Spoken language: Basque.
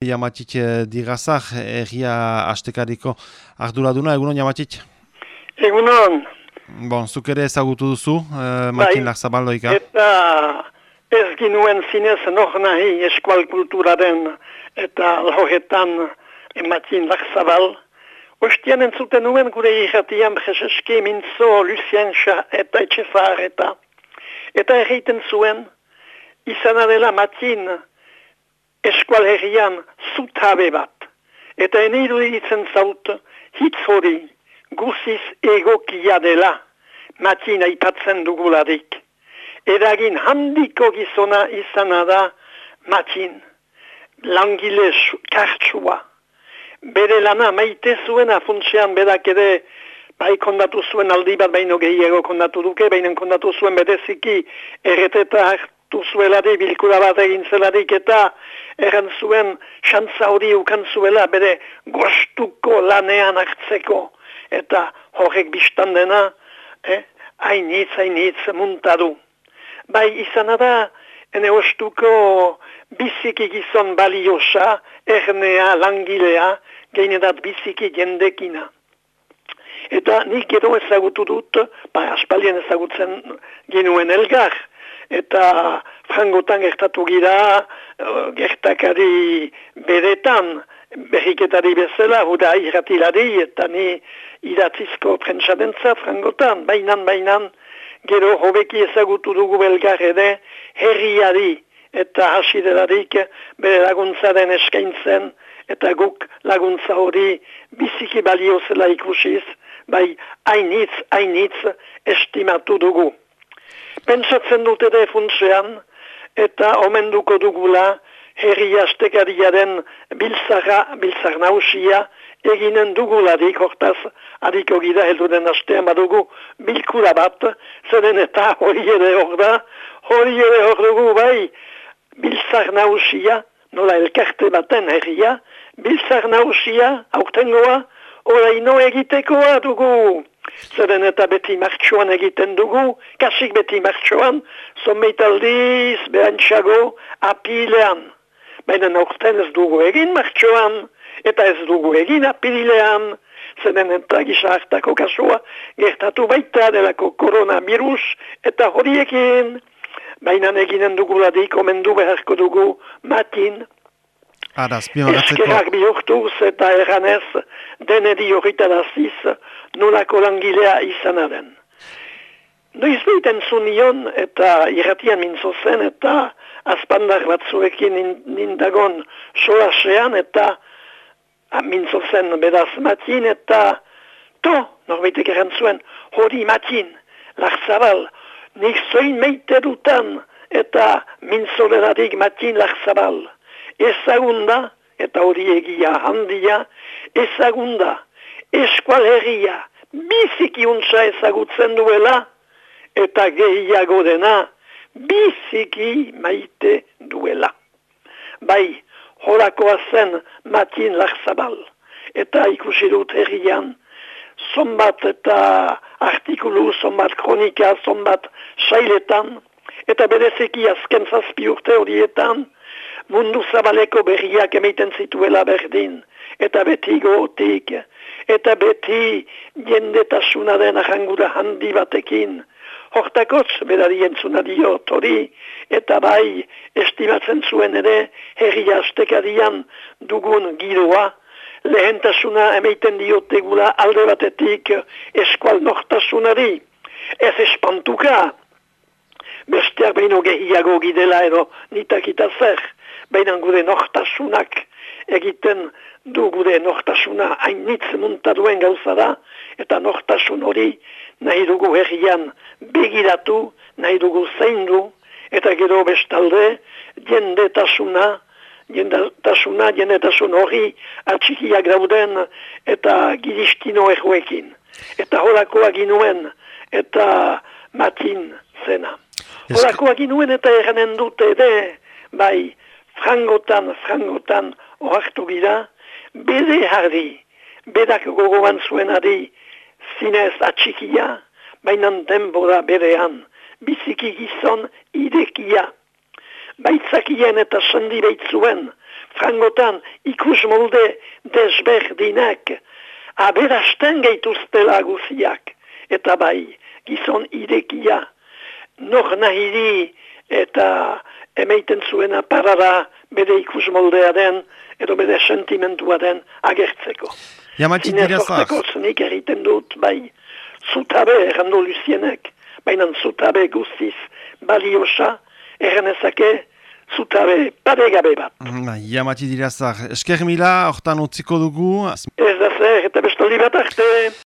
Jamatik eh, digazak, egia astekariko arduraduna, egunon Jamatik? Egunon. Bon, zuk ere ezagutu duzu, eh, Matin bai, Larzabaldoika. Eta ez ginuen zinez nog nahi eskual kulturaren eta lohetan Matin Larzabal. Ostian entzuten nuen gure irratian Brezeske, Mintzo, Lucien eta Etxezar eta eta egiten zuen izan adela Matin eskual herrian zutabe bat. Eta eniru ditzen zaut, hitz hori, guziz egokia dela, matin aipatzen dugularik. Eragin handiko gizona izana da, matin, langile kartsua. Bere lana maite zuen afuntzean bedak ere, bai kondatu zuen aldi bat baino gehiago kondatu duke, baina kondatu zuen bedeziki erreteta hartu zuelarik, bilkura bat egin zelarik eta erran zuen xantza hori ukan zuela bere gostuko lanean hartzeko eta horrek biztan dena eh, hainitz, hainitz muntadu. Bai izan da, ene ostuko biziki gizon baliosa, ernea, langilea, geinetat biziki jendekina. Eta nik gero ezagutu dut, ba, aspalien ezagutzen genuen elgar, eta frangotan gertatu gira, uh, gertakari beretan, berriketari bezala, huda irratilari, eta ni iratzizko prentsadentza frangotan, bainan, bainan, gero hobeki ezagutu dugu belgar ere, herriari eta hasidelarik bere laguntzaren eskaintzen, eta guk laguntza hori biziki balio zela ikusiz, bai hainitz, hainitz estimatu dugu. Pentsatzen dute da funtzean, eta omenduko dugula herri astekariaren biltzara, biltzar nausia, eginen dugularik, hortaz, adiko gira heldu den astean badugu bilkura bat, zeren eta hori ere hor da, hori ere hor dugu bai, biltzar nausia, nola elkarte baten herria, biltzar nausia, aurtengoa, oraino egitekoa dugu. Zeren eta beti martxoan egiten dugu, kasik beti martxoan, zomeitaldiz, behantxago, apilean. Baina norten ez dugu egin martxoan, eta ez dugu egin apilean, zeren eta gizartako kasua gertatu baita delako koronavirus, eta horiekin, baina eginen dugu ladik, omendu beharko dugu matin, Eskerak bihurtuz eta erganez denedi horritaraziz nolako langilea izan den. Noiz behiten zunion eta irratian mintzo zen eta azpandar batzuekin nindagon solasean eta mintzo zen bedaz matin eta to, norbeitek erantzuen, hori matin, larzabal, nik zoin meite dutan eta mintzo beradik matin larzabal ezagunda, eta hori egia handia, ezagunda, eskual herria, biziki untsa ezagutzen duela, eta gehiago dena, biziki maite duela. Bai, horakoa zen matin larzabal, eta ikusi dut herrian, zonbat eta artikulu, zonbat kronika, zonbat sailetan, eta berezeki azken zazpi urte horietan, mundu zabaleko berriak emeiten zituela berdin, eta beti gotik, eta beti jendetasuna den ahangura handi batekin, hortakotz berari entzuna diot hori, eta bai estimatzen zuen ere herri astekadian dugun giroa, lehentasuna emeiten diotegula alde batetik eskual nortasunari, ez espantuka, besteak behin gehiago gidela edo nitakita zer, baina gure nortasunak egiten du gure nortasuna hainitz muntaduen gauza da, eta nortasun hori nahi dugu herrian begiratu, nahi dugu zein du, eta gero bestalde jendetasuna, jendetasuna, jendetasun hori atxikiak dauden eta giristino erhuekin. Eta horakoa ginuen eta matin zena. Horakoa ginuen eta eranen dute de, bai, frangotan, frangotan ohartu gira, bede hardi, bedak gogoan zuen adi, zinez atxikia, baina denbora berean, biziki gizon idekia. Baitzakien eta sandi behitzuen, frangotan ikus molde desberdinak aberasten gaituztela guziak eta bai gizon irekia nor nahiri eta emeiten zuena parara bere ikus moldea den edo bere sentimentua den agertzeko. Jamatxit dirazak. Zinez egiten dut, bai, zutabe errando Lucienek, baina zutabe guztiz baliosa, errenezake zutabe paregabe bat. Jamatxit dirazak. Esker mila, hortan utziko dugu. Ez da zer, eta bestoli bat arte.